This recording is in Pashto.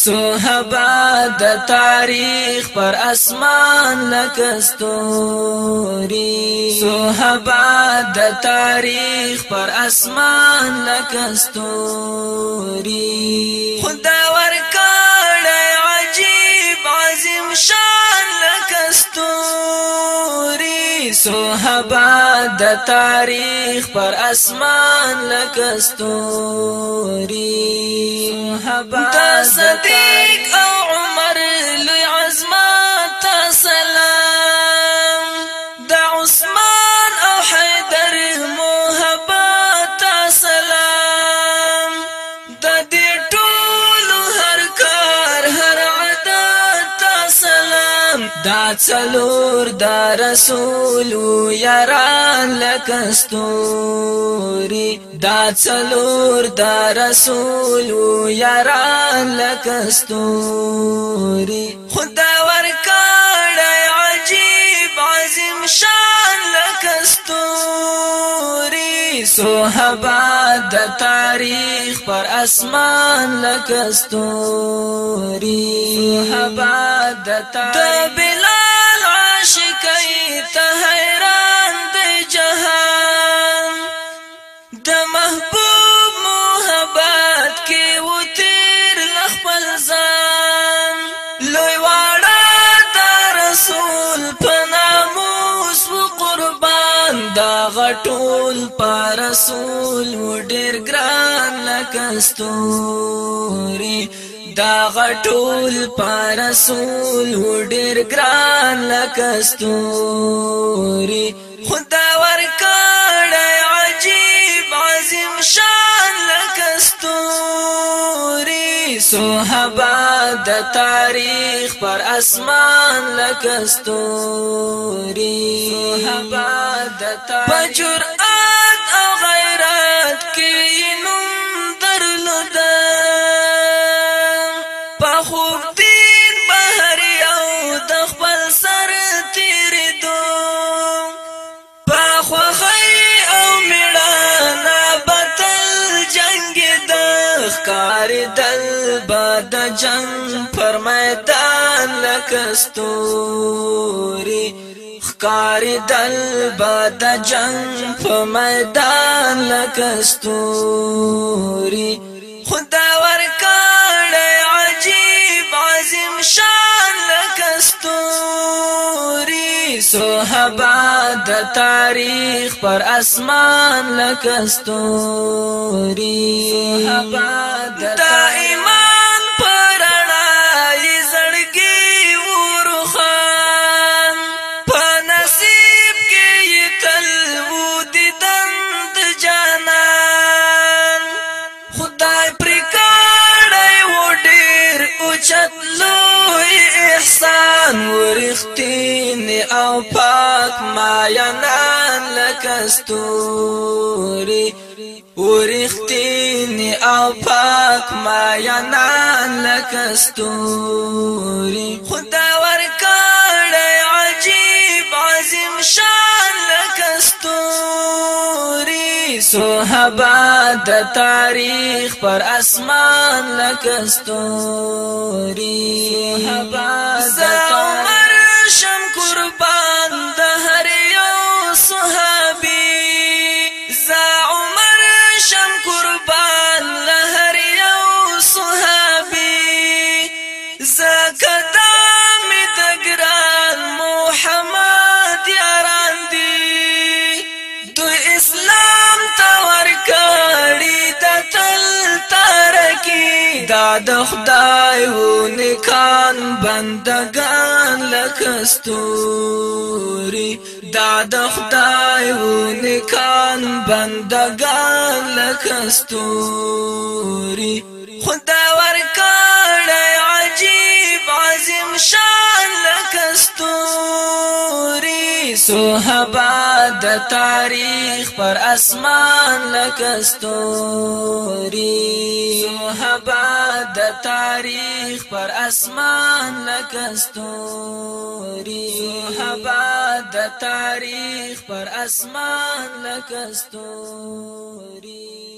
صحابه د تاریخ پر اسمان لکستوري صحابه د تاریخ پر اسمان لکستوري خدا ورکړ عجیب عظیم شان لکستوري صحابه د تاریخ پر اسمان لکستوري مرحبا د صدیق دا څلور دا رسول یاران لکستوري دا څلور دا رسول یاران لکستوري خدا ورکړ عجیب عظیم شان لکستوري صحابه د تاریخ پر اسمان لکستوري صحابه د تاریخ ټول پر رسول ډیر ګران لکستوري دا غټول پر رسول ډیر ګران لکستوري تاریخ پر اسمان لکستوري صحابه د تاریخ او غیرت کې نوم درلود په خوب دین بهر او د خپل سر تیر دو په خوخي او میړانه بتل جنگ د ښکار د با د جنگ پر میدان لکستوري خکار دل با د جنگ پر میدان لکستوري خدا ورکړ عجیب عظیم شان لکستوري صحابه د تاریخ پر اسمان لکستوري صحابه د اوچت لوی احسان ورختین او پاک ماینان لکستوری ورختین او پاک ماینان لکستوری خدا ور صحابه د تاریخ پر اسمان لکستوري صحابه دا د خدای و نکان بندگان لکستوري دا د خدای و نکان بندگان لکستوري خدای صحابه د تاریخ پر اسمان لکه ستوري صحابه د تاریخ پر اسمان لکه ستوري صحابه د تاریخ پر اسمان لکه ستوري